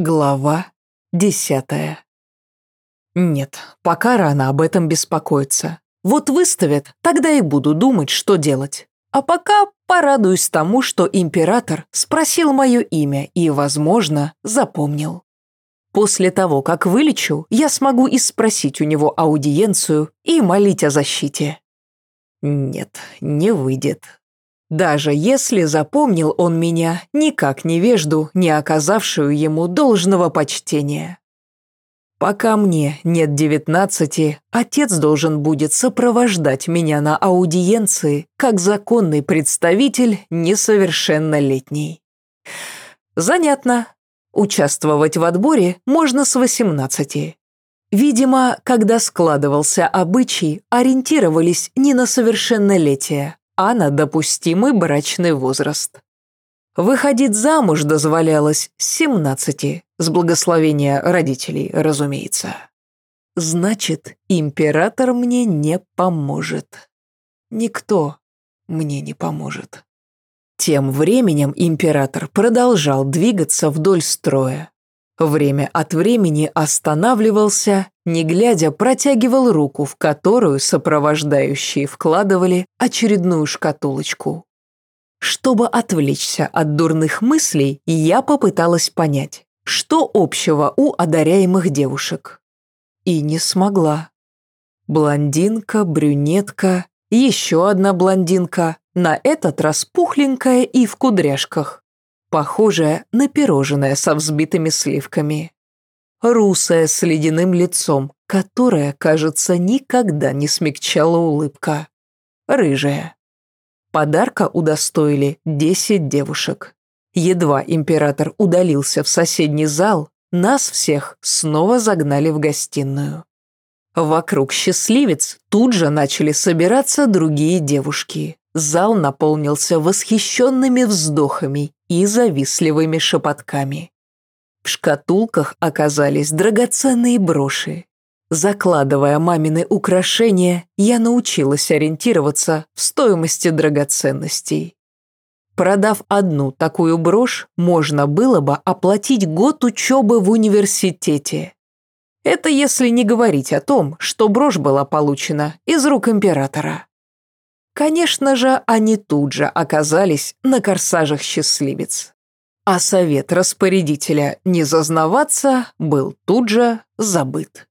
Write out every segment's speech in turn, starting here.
Глава десятая. Нет, пока рано об этом беспокоиться. Вот выставят, тогда и буду думать, что делать. А пока порадуюсь тому, что император спросил мое имя и, возможно, запомнил. После того, как вылечу, я смогу и спросить у него аудиенцию и молить о защите. Нет, не выйдет. Даже если запомнил он меня, никак невежду, не оказавшую ему должного почтения. Пока мне нет девятнадцати, отец должен будет сопровождать меня на аудиенции, как законный представитель несовершеннолетний. Занятно. Участвовать в отборе можно с восемнадцати. Видимо, когда складывался обычай, ориентировались не на совершеннолетие, а на допустимый брачный возраст. Выходить замуж дозволялось с 17, с благословения родителей, разумеется. Значит, император мне не поможет. Никто мне не поможет. Тем временем император продолжал двигаться вдоль строя. Время от времени останавливался, не глядя протягивал руку, в которую сопровождающие вкладывали очередную шкатулочку. Чтобы отвлечься от дурных мыслей, я попыталась понять, что общего у одаряемых девушек. И не смогла. Блондинка, брюнетка, еще одна блондинка, на этот раз пухленькая и в кудряшках похожая на пирожное со взбитыми сливками. Русая с ледяным лицом, которая, кажется, никогда не смягчала улыбка. Рыжая. Подарка удостоили десять девушек. Едва император удалился в соседний зал, нас всех снова загнали в гостиную. Вокруг счастливец тут же начали собираться другие девушки. Зал наполнился восхищенными вздохами и завистливыми шепотками. В шкатулках оказались драгоценные броши. Закладывая мамины украшения, я научилась ориентироваться в стоимости драгоценностей. Продав одну такую брошь, можно было бы оплатить год учебы в университете. Это если не говорить о том, что брошь была получена из рук императора. Конечно же, они тут же оказались на корсажах счастливец. А совет распорядителя не зазнаваться был тут же забыт.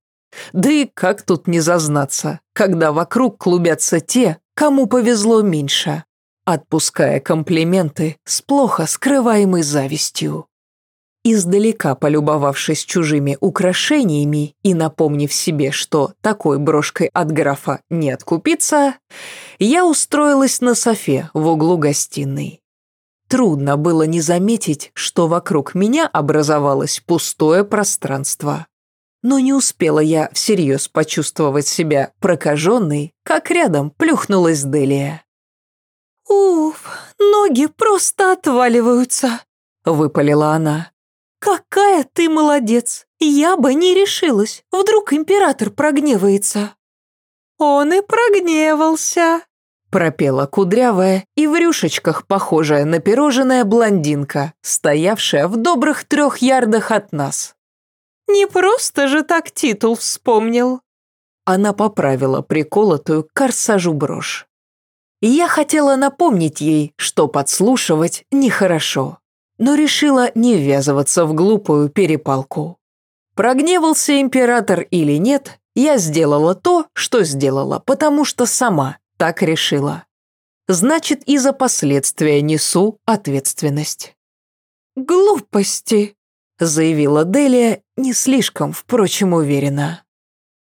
Да и как тут не зазнаться, когда вокруг клубятся те, кому повезло меньше, отпуская комплименты с плохо скрываемой завистью. Издалека полюбовавшись чужими украшениями и напомнив себе, что такой брошкой от графа не откупиться, я устроилась на софе в углу гостиной. Трудно было не заметить, что вокруг меня образовалось пустое пространство. Но не успела я всерьез почувствовать себя прокаженной, как рядом плюхнулась Делия. «Уф, ноги просто отваливаются», — выпалила она. «Какая ты молодец! Я бы не решилась. Вдруг император прогневается». «Он и прогневался», — пропела кудрявая и в рюшечках похожая на пирожное блондинка, стоявшая в добрых трех ярдах от нас. «Не просто же так титул вспомнил». Она поправила приколотую к корсажу брошь. Я хотела напомнить ей, что подслушивать нехорошо но решила не ввязываться в глупую перепалку. Прогневался император или нет, я сделала то, что сделала, потому что сама так решила. Значит, и за последствия несу ответственность. «Глупости», — заявила Делия, не слишком, впрочем, уверенно.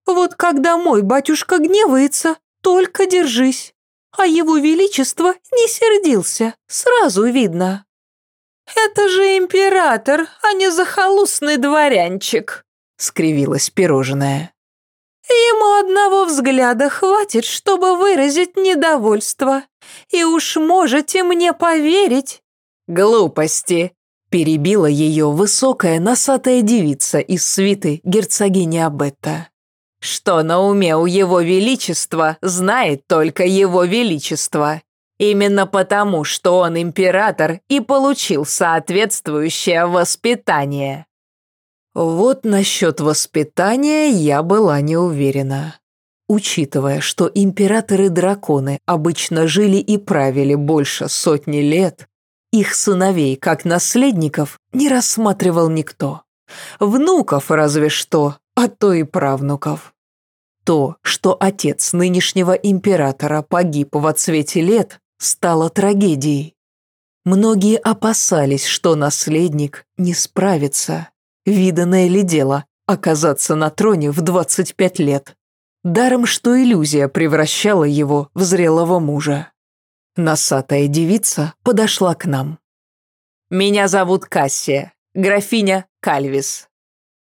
«Вот когда мой батюшка гневается, только держись, а его величество не сердился, сразу видно». «Это же император, а не захолустный дворянчик», — скривилась пирожное. «Ему одного взгляда хватит, чтобы выразить недовольство, и уж можете мне поверить». «Глупости», — перебила ее высокая носатая девица из свиты герцогини Абетта. «Что на уме у его величества, знает только его величество. Именно потому, что он император и получил соответствующее воспитание. Вот насчет воспитания я была не уверена. Учитывая, что императоры-драконы обычно жили и правили больше сотни лет, их сыновей как наследников не рассматривал никто. Внуков разве что, а то и правнуков. То, что отец нынешнего императора погиб в отсвете лет, стало трагедией. Многие опасались, что наследник не справится. Виданное ли дело оказаться на троне в 25 лет? Даром, что иллюзия превращала его в зрелого мужа. Носатая девица подошла к нам. «Меня зовут Кассия, графиня Кальвис».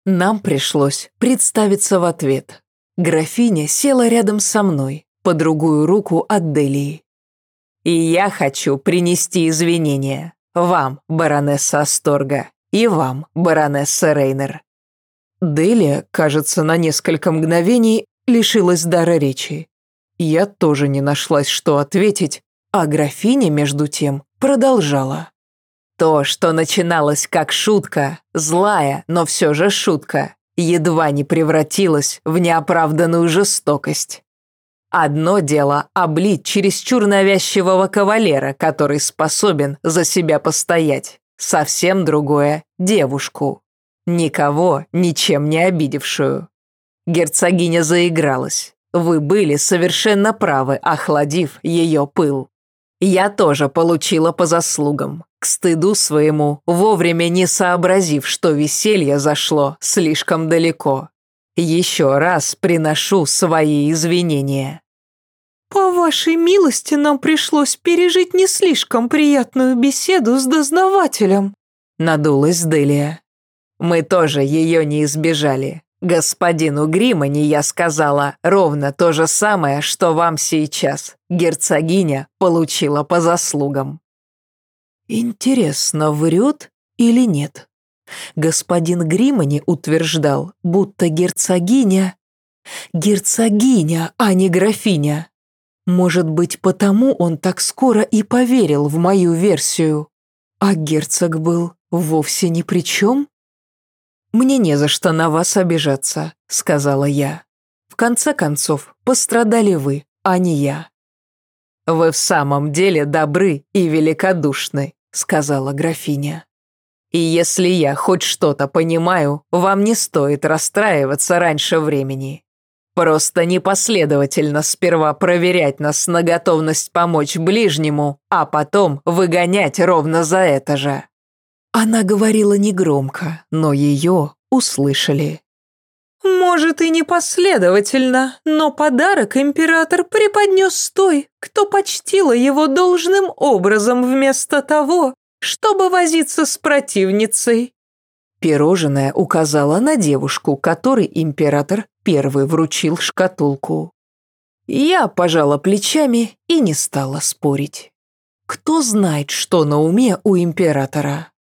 Нам пришлось представиться в ответ. Графиня села рядом со мной, по другую руку от Делии. «И я хочу принести извинения. Вам, баронесса Асторга, и вам, баронесса Рейнер». Делия, кажется, на несколько мгновений лишилась дара речи. Я тоже не нашлась, что ответить, а графиня, между тем, продолжала. То, что начиналось как шутка, злая, но все же шутка, едва не превратилась в неоправданную жестокость. Одно дело облить чересчур навязчивого кавалера, который способен за себя постоять. Совсем другое – девушку. Никого ничем не обидевшую. Герцогиня заигралась. Вы были совершенно правы, охладив ее пыл. Я тоже получила по заслугам, к стыду своему, вовремя не сообразив, что веселье зашло слишком далеко. Еще раз приношу свои извинения. «По вашей милости нам пришлось пережить не слишком приятную беседу с дознавателем», надулась Делия. «Мы тоже ее не избежали. Господину Гримани я сказала ровно то же самое, что вам сейчас. Герцогиня получила по заслугам». Интересно, врет или нет? Господин Гримани утверждал, будто герцогиня... Герцогиня, а не графиня. Может быть, потому он так скоро и поверил в мою версию. А герцог был вовсе ни при чем? «Мне не за что на вас обижаться», — сказала я. «В конце концов, пострадали вы, а не я». «Вы в самом деле добры и великодушны», — сказала графиня. «И если я хоть что-то понимаю, вам не стоит расстраиваться раньше времени. Просто непоследовательно сперва проверять нас на готовность помочь ближнему, а потом выгонять ровно за это же». Она говорила негромко, но ее услышали. «Может, и непоследовательно, но подарок император преподнес той, кто почтила его должным образом вместо того, чтобы возиться с противницей». Пирожное указала на девушку, которой император первый вручил шкатулку. Я пожала плечами и не стала спорить. Кто знает, что на уме у императора?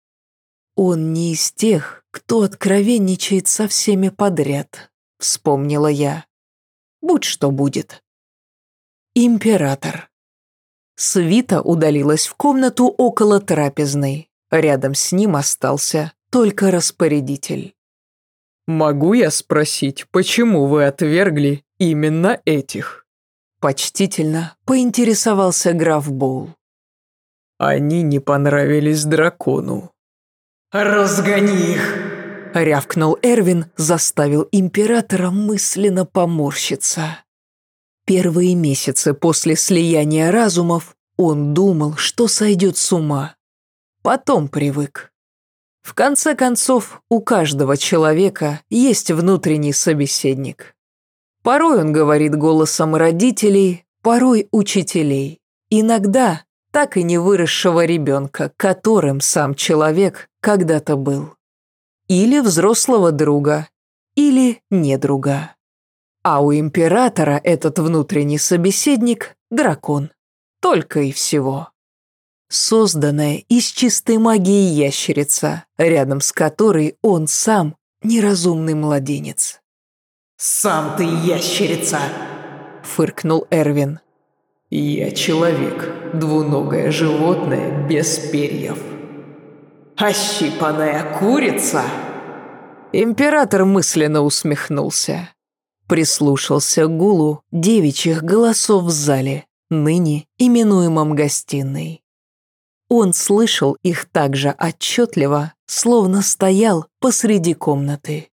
Он не из тех, кто откровенничает со всеми подряд, вспомнила я. Будь что будет. Император. Свита удалилась в комнату около трапезной. Рядом с ним остался только распорядитель. «Могу я спросить, почему вы отвергли именно этих?» Почтительно поинтересовался граф Боул. «Они не понравились дракону», «Разгони их!» — рявкнул Эрвин, заставил императора мысленно поморщиться. Первые месяцы после слияния разумов он думал, что сойдет с ума. Потом привык. В конце концов, у каждого человека есть внутренний собеседник. Порой он говорит голосом родителей, порой учителей. Иногда так и не выросшего ребенка, которым сам человек когда-то был. Или взрослого друга, или недруга. А у императора этот внутренний собеседник – дракон. Только и всего. Созданная из чистой магии ящерица, рядом с которой он сам неразумный младенец. «Сам ты ящерица!» – фыркнул Эрвин. «Я человек, двуногое животное без перьев». «Ощипанная курица?» Император мысленно усмехнулся. Прислушался к гулу девичьих голосов в зале, ныне именуемом гостиной. Он слышал их так же отчетливо, словно стоял посреди комнаты.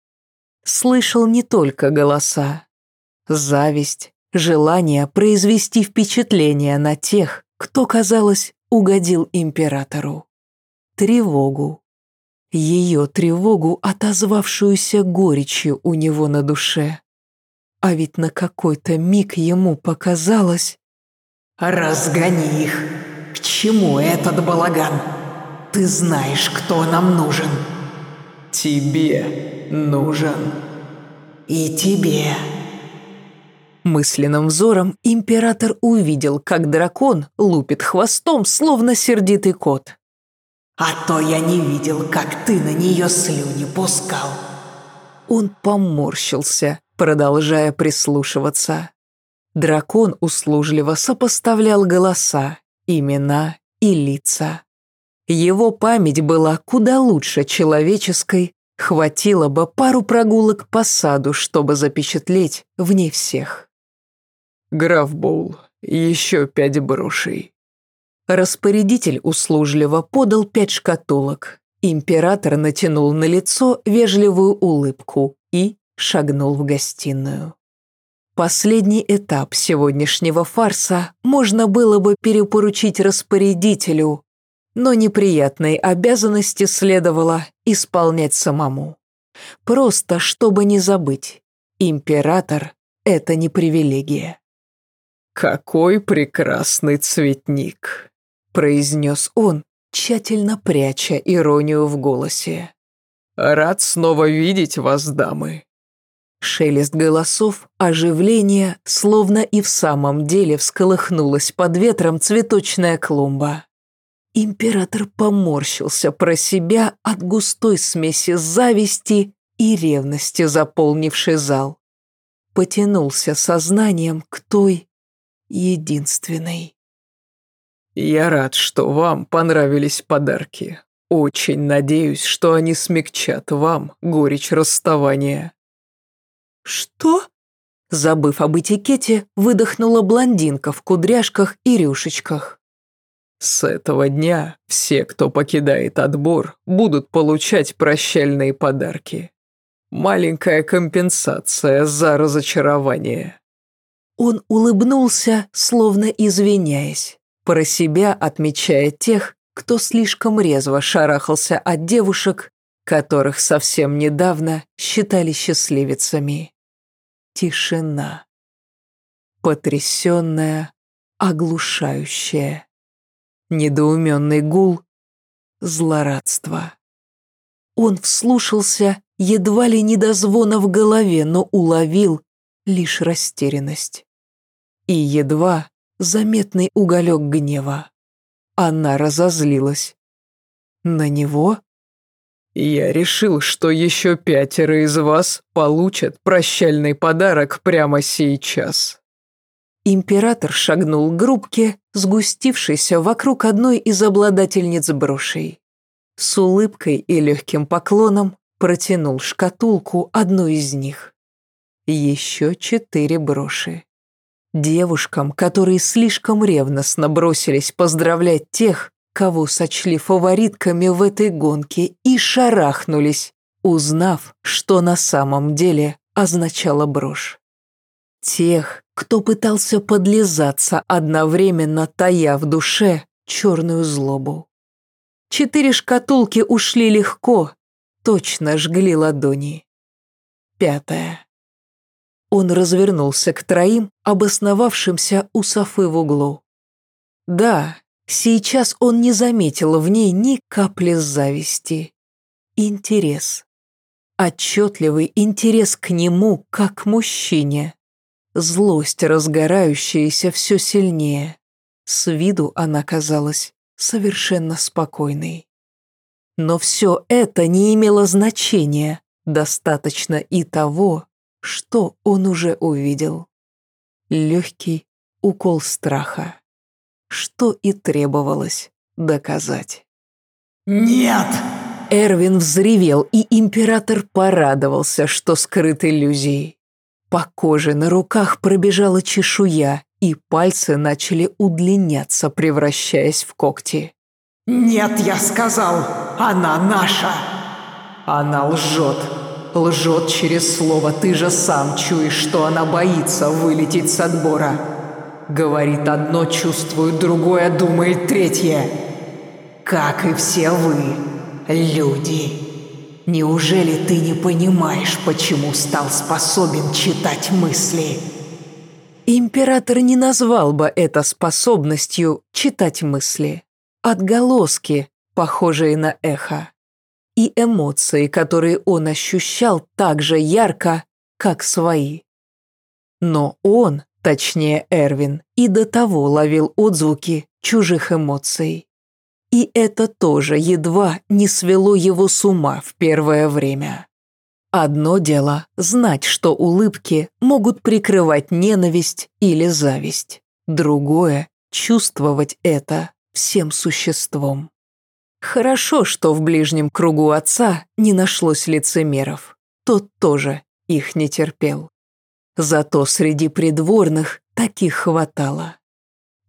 Слышал не только голоса. Зависть, желание произвести впечатление на тех, кто, казалось, угодил императору. Тревогу. Ее тревогу, отозвавшуюся горечью у него на душе. А ведь на какой-то миг ему показалось... «Разгони их! К чему этот балаган? Ты знаешь, кто нам нужен!» Тебе нужен. «И тебе!» Мысленным взором император увидел, как дракон лупит хвостом, словно сердитый кот. «А то я не видел, как ты на нее слюни пускал!» Он поморщился, продолжая прислушиваться. Дракон услужливо сопоставлял голоса, имена и лица. Его память была куда лучше человеческой, хватило бы пару прогулок по саду, чтобы запечатлеть в ней всех. Граф Боул, еще пять брошей. Распорядитель услужливо подал пять шкатулок. Император натянул на лицо вежливую улыбку и шагнул в гостиную. Последний этап сегодняшнего фарса можно было бы перепоручить распорядителю, но неприятные обязанности следовало исполнять самому. Просто чтобы не забыть, император – это не привилегия. «Какой прекрасный цветник!» – произнес он, тщательно пряча иронию в голосе. «Рад снова видеть вас, дамы». Шелест голосов, оживление, словно и в самом деле всколыхнулась под ветром цветочная клумба. Император поморщился про себя от густой смеси зависти и ревности, заполнившей зал. Потянулся сознанием к той единственной. «Я рад, что вам понравились подарки. Очень надеюсь, что они смягчат вам горечь расставания». «Что?» Забыв об этикете, выдохнула блондинка в кудряшках и рюшечках. С этого дня все, кто покидает отбор, будут получать прощальные подарки. Маленькая компенсация за разочарование. Он улыбнулся, словно извиняясь, про себя отмечая тех, кто слишком резво шарахался от девушек, которых совсем недавно считали счастливицами. Тишина. Потрясенная, оглушающая. Недоуменный гул, злорадство. Он вслушался едва ли не до звона в голове, но уловил лишь растерянность и едва заметный уголек гнева. Она разозлилась. На него? «Я решил, что еще пятеро из вас получат прощальный подарок прямо сейчас». Император шагнул к группке, сгустившейся вокруг одной из обладательниц брошей. С улыбкой и легким поклоном протянул шкатулку одной из них. Еще четыре броши. Девушкам, которые слишком ревностно бросились поздравлять тех, кого сочли фаворитками в этой гонке, и шарахнулись, узнав, что на самом деле означала брошь. Тех, кто пытался подлизаться, одновременно тая в душе черную злобу. Четыре шкатулки ушли легко, точно жгли ладони. Пятая. Он развернулся к троим, обосновавшимся у Софы в углу. Да, сейчас он не заметил в ней ни капли зависти. Интерес. Отчетливый интерес к нему, как к мужчине. Злость, разгорающаяся все сильнее. С виду она казалась совершенно спокойной. Но все это не имело значения, достаточно и того, что он уже увидел. Легкий укол страха, что и требовалось доказать. «Нет! Эрвин взревел, и император порадовался, что скрыт иллюзией. По коже на руках пробежала чешуя, и пальцы начали удлиняться, превращаясь в когти. «Нет, я сказал, она наша!» «Она лжет. Лжет через слово. Ты же сам чуешь, что она боится вылететь с отбора. Говорит одно, чувствует другое, думает третье. Как и все вы, люди. Неужели ты не понимаешь, почему стал способен читать мысли?» Император не назвал бы это способностью читать мысли. Отголоски, похожие на эхо. И эмоции, которые он ощущал так же ярко, как свои. Но он, точнее Эрвин, и до того ловил отзвуки чужих эмоций. И это тоже едва не свело его с ума в первое время. Одно дело – знать, что улыбки могут прикрывать ненависть или зависть. Другое – чувствовать это всем существом. Хорошо, что в ближнем кругу отца не нашлось лицемеров. Тот тоже их не терпел. Зато среди придворных таких хватало.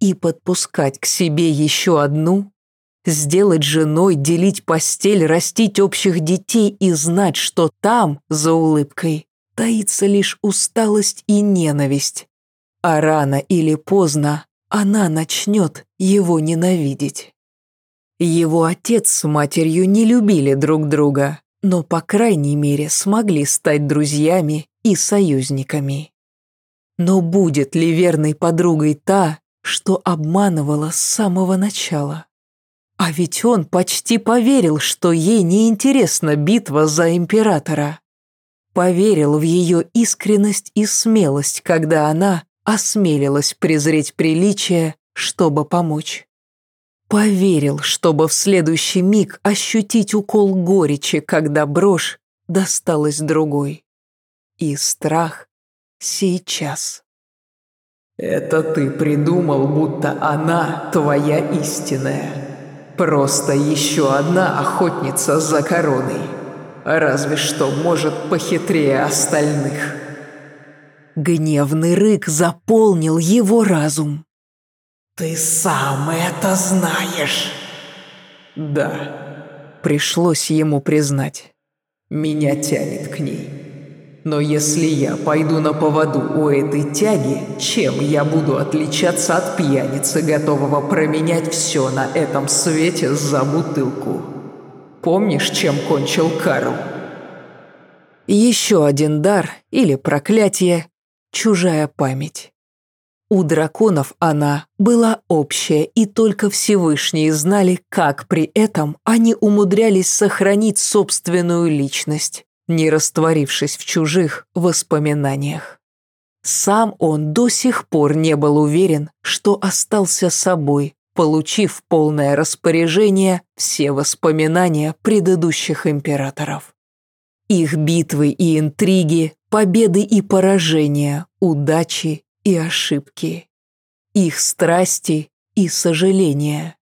И подпускать к себе еще одну Сделать женой, делить постель, растить общих детей и знать, что там, за улыбкой, таится лишь усталость и ненависть. А рано или поздно она начнет его ненавидеть. Его отец с матерью не любили друг друга, но, по крайней мере, смогли стать друзьями и союзниками. Но будет ли верной подругой та, что обманывала с самого начала? А ведь он почти поверил, что ей не интересна битва за императора. Поверил в ее искренность и смелость, когда она осмелилась презреть приличие, чтобы помочь. Поверил, чтобы в следующий миг ощутить укол горечи, когда брошь досталась другой. И страх сейчас. «Это ты придумал, будто она твоя истинная», Просто еще одна охотница за короной. Разве что, может, похитрее остальных. Гневный рык заполнил его разум. «Ты сам это знаешь!» «Да», пришлось ему признать. «Меня тянет к ней». Но если я пойду на поводу у этой тяги, чем я буду отличаться от пьяницы, готового променять все на этом свете за бутылку? Помнишь, чем кончил Карл? Еще один дар или проклятие – чужая память. У драконов она была общая, и только Всевышние знали, как при этом они умудрялись сохранить собственную личность не растворившись в чужих воспоминаниях. Сам он до сих пор не был уверен, что остался собой, получив полное распоряжение все воспоминания предыдущих императоров. Их битвы и интриги, победы и поражения, удачи и ошибки. Их страсти и сожаления.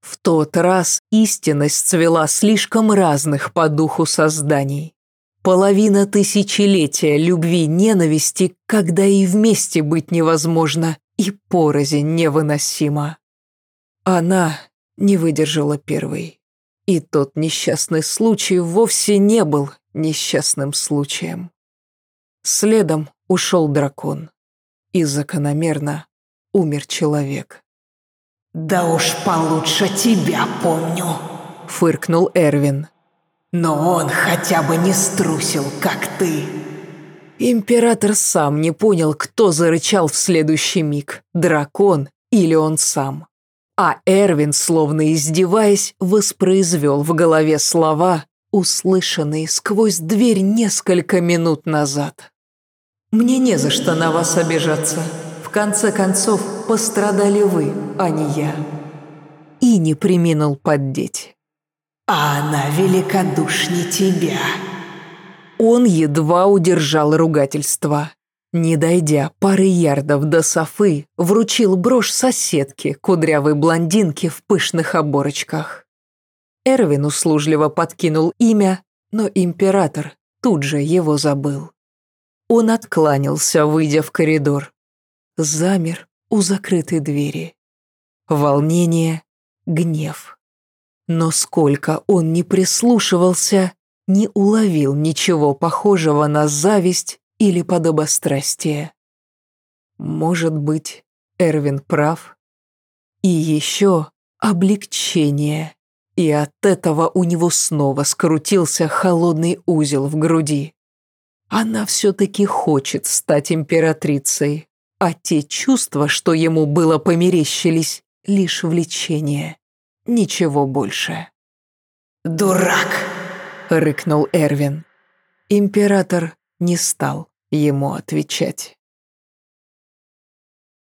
В тот раз истинность цвела слишком разных по духу созданий. Половина тысячелетия любви-ненависти, когда и вместе быть невозможно, и порознь невыносима. Она не выдержала первой. И тот несчастный случай вовсе не был несчастным случаем. Следом ушел дракон. И закономерно умер человек. «Да уж получше тебя помню», — фыркнул Эрвин. Но он хотя бы не струсил, как ты. Император сам не понял, кто зарычал в следующий миг, дракон или он сам. А Эрвин, словно издеваясь, воспроизвел в голове слова, услышанные сквозь дверь несколько минут назад. «Мне не за что на вас обижаться. В конце концов, пострадали вы, а не я». И не приминул поддеть. А она великодушнее тебя. Он едва удержал ругательство. Не дойдя пары ярдов до Софы, вручил брошь соседке, кудрявой блондинке в пышных оборочках. Эрвин услужливо подкинул имя, но император тут же его забыл. Он откланялся, выйдя в коридор. Замер у закрытой двери. Волнение, гнев. Но сколько он не прислушивался, не уловил ничего похожего на зависть или подобострастие. Может быть, Эрвин прав? И еще облегчение. И от этого у него снова скрутился холодный узел в груди. Она все-таки хочет стать императрицей, а те чувства, что ему было померещились, лишь влечение. Ничего больше. «Дурак!» — рыкнул Эрвин. Император не стал ему отвечать.